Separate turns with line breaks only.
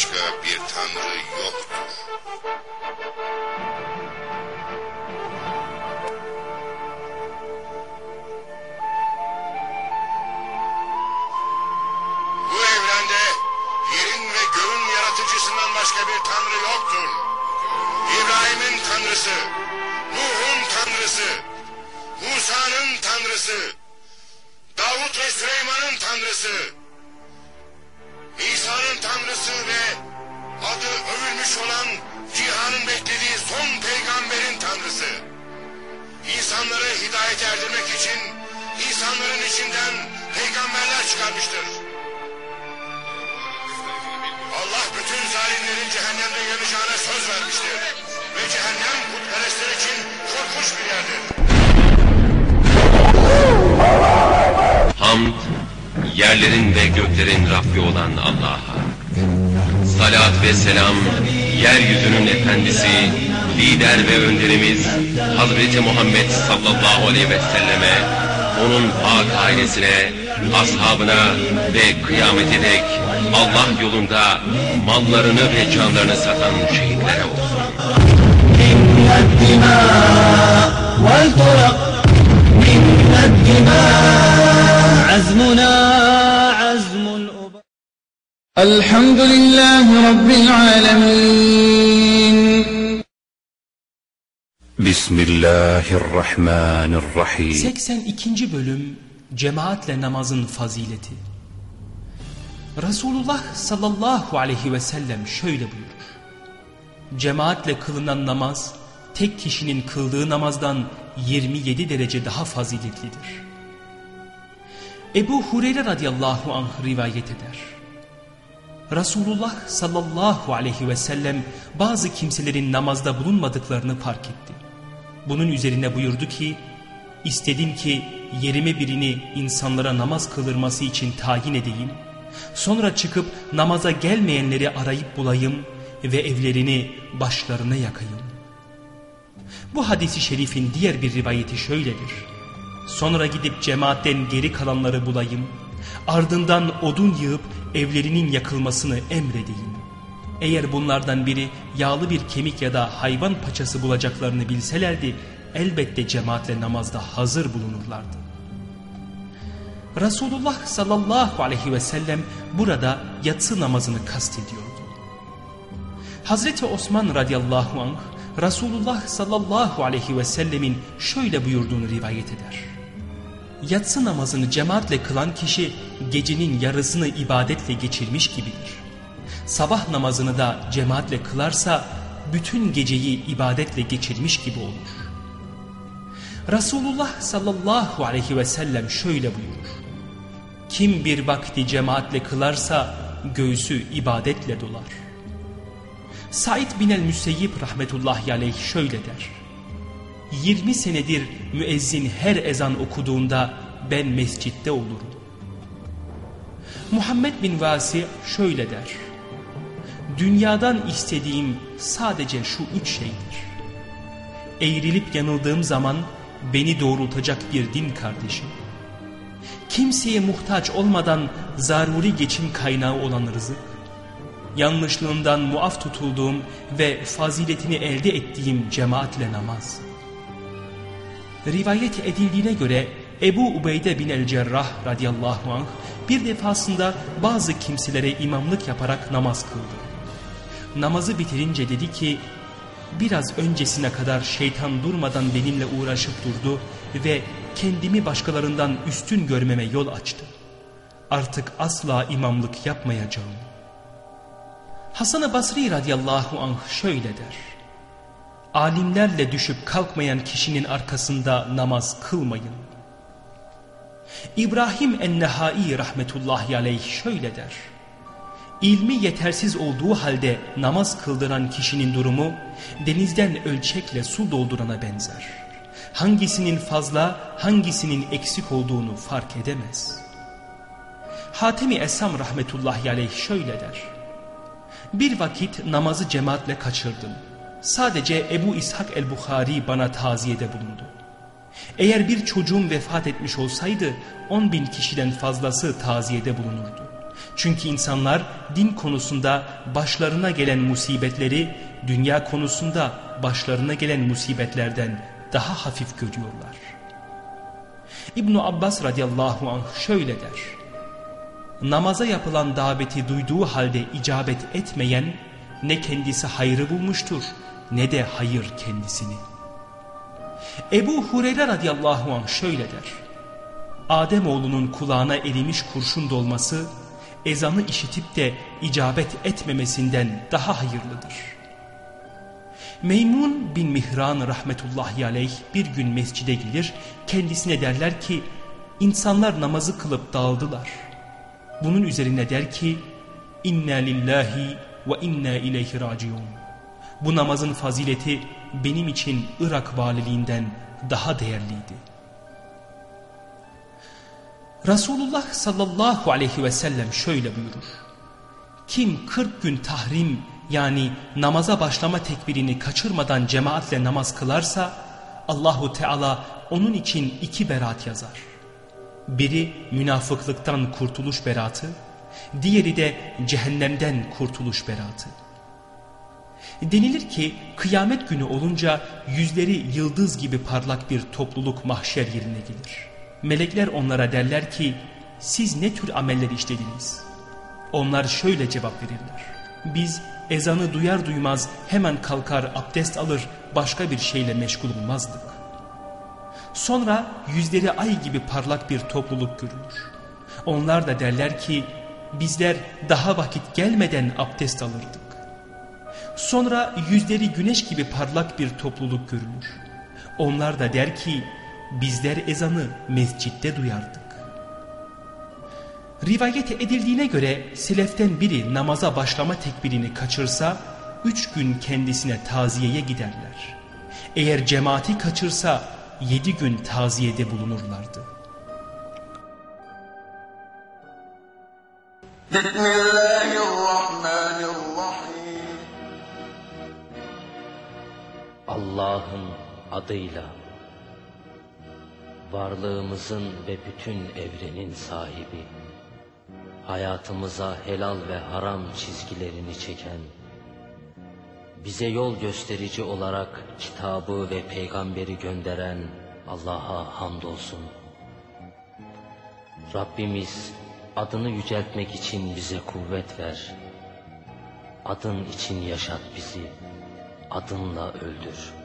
başka bir tanrı yoktur. Bu evrende yerin ve göğün yaratıcısından başka bir tanrı yoktur. İbrahim'in tanrısı, Nuh'un tanrısı, Musa'nın tanrısı, Davut ve Süleyman'ın tanrısı, tanrısı ve adı övülmüş olan cihanın beklediği son peygamberin tanrısı. İnsanları hidayet erdirmek için insanların içinden peygamberler çıkarmıştır. Allah bütün zalimlerin cehennemde yanacağına söz vermiştir. Ve cehennem putperestler için korkunç bir yerdir.
Hamd, yerlerin ve göklerin Rabbi olan Allah'a Salat ve selam, yeryüzünün efendisi, lider ve önderimiz Hazreti Muhammed sallallahu aleyhi ve selleme, onun pak ailesine, ashabına ve kıyamete dek Allah yolunda mallarını ve canlarını satan şehitlere olsun.
من الدماء والفرق من الدماء عزمنا عزم الأباء الحمد لله Elhamdülillahi Rabbil alemin.
Bismillahirrahmanirrahim.
82. bölüm Cemaatle namazın fazileti. Resulullah sallallahu aleyhi ve sellem şöyle buyurur. Cemaatle kılınan namaz tek kişinin kıldığı namazdan 27 derece daha faziletlidir. Ebu Hureyre radıyallahu anh rivayet eder. Resulullah sallallahu aleyhi ve sellem bazı kimselerin namazda bulunmadıklarını fark etti. Bunun üzerine buyurdu ki, istedim ki yerime birini insanlara namaz kılırması için tayin edeyim. Sonra çıkıp namaza gelmeyenleri arayıp bulayım ve evlerini başlarına yakayım. Bu hadisi şerifin diğer bir rivayeti şöyledir. Sonra gidip cemaatten geri kalanları bulayım. Ardından odun yığıp evlerinin yakılmasını emredeyim. Eğer bunlardan biri yağlı bir kemik ya da hayvan paçası bulacaklarını bilselerdi elbette cemaatle namazda hazır bulunurlardı. Resulullah sallallahu aleyhi ve sellem burada yatsı namazını kastediyordu. Hazreti Osman radıyallahu anh Resulullah sallallahu aleyhi ve sellemin şöyle buyurduğunu rivayet eder. Yatsı namazını cemaatle kılan kişi gecenin yarısını ibadetle geçirmiş gibidir. Sabah namazını da cemaatle kılarsa bütün geceyi ibadetle geçirmiş gibi olur. Resulullah sallallahu aleyhi ve sellem şöyle buyurur. Kim bir vakti cemaatle kılarsa göğsü ibadetle dolar. Said bin el-Müseyyib rahmetullahi aleyh şöyle der. 20 senedir müezzin her ezan okuduğunda ben mescitte olurum. Muhammed bin Vasi şöyle der. Dünyadan istediğim sadece şu üç şeydir. Eğrilip yanıldığım zaman beni doğrultacak bir din kardeşim. Kimseye muhtaç olmadan zaruri geçim kaynağı olan rızık. Yanlışlığından muaf tutulduğum ve faziletini elde ettiğim cemaatle namaz. Rivayet edildiğine göre Ebu Ubeyde bin el-Cerrah radıyallahu anh bir defasında bazı kimselere imamlık yaparak namaz kıldı. Namazı bitirince dedi ki biraz öncesine kadar şeytan durmadan benimle uğraşıp durdu ve kendimi başkalarından üstün görmeme yol açtı. Artık asla imamlık yapmayacağım. Hasan-ı Basri radıyallahu anh şöyle der. Alimlerle düşüp kalkmayan kişinin arkasında namaz kılmayın. İbrahim en-Nehai rahmetullahi aleyh şöyle der. İlmi yetersiz olduğu halde namaz kıldıran kişinin durumu denizden ölçekle su doldurana benzer. Hangisinin fazla hangisinin eksik olduğunu fark edemez. Hatemi Esam rahmetullahi aleyh şöyle der. Bir vakit namazı cemaatle kaçırdım. Sadece Ebu İshak el-Bukhari bana taziyede bulundu. Eğer bir çocuğum vefat etmiş olsaydı on bin kişiden fazlası taziyede bulunurdu. Çünkü insanlar din konusunda başlarına gelen musibetleri dünya konusunda başlarına gelen musibetlerden daha hafif görüyorlar. İbn Abbas radıyallahu anh şöyle der. Namaza yapılan daveti duyduğu halde icabet etmeyen ne kendisi hayrı bulmuştur ne de hayır kendisini. Ebu Hureyre radıyallahu anh şöyle der. Ademoğlunun kulağına erimiş kurşun dolması ezanı işitip de icabet etmemesinden daha hayırlıdır. Meymun bin Mihran rahmetullahi aleyh bir gün mescide gelir kendisine derler ki insanlar namazı kılıp dağıldılar. Bunun üzerine der ki inna lillahi ve inna ileyhi. Bu namazın fazileti benim için Irak valiliğinden daha değerliydi. Resulullah sallallahu aleyhi ve sellem şöyle buyurur. Kim 40 gün tahrim yani namaza başlama tekbirini kaçırmadan cemaatle namaz kılarsa Allahu Teala onun için iki berat yazar. Biri münafıklıktan kurtuluş beratı, diğeri de cehennemden kurtuluş beratı. Denilir ki kıyamet günü olunca yüzleri yıldız gibi parlak bir topluluk mahşer yerine gelir. Melekler onlara derler ki siz ne tür ameller işlediniz? Onlar şöyle cevap verirler. Biz ezanı duyar duymaz hemen kalkar abdest alır başka bir şeyle meşgul olmazdık. Sonra yüzleri ay gibi parlak bir topluluk görülür. Onlar da derler ki bizler daha vakit gelmeden abdest alırdık. Sonra yüzleri güneş gibi parlak bir topluluk görülür. Onlar da der ki bizler ezanı mescitte duyardık. Rivayet edildiğine göre seleften biri namaza başlama tekbirini kaçırsa üç gün kendisine taziyeye giderler. Eğer cemaati kaçırsa yedi gün taziyede bulunurlardı.
Allah'ın adıyla varlığımızın ve bütün evrenin sahibi hayatımıza helal ve haram çizgilerini çeken bize yol gösterici olarak kitabı ve peygamberi gönderen Allah'a hamdolsun. Rabbimiz adını yüceltmek için bize kuvvet ver. Adın için yaşat bizi, adınla öldür.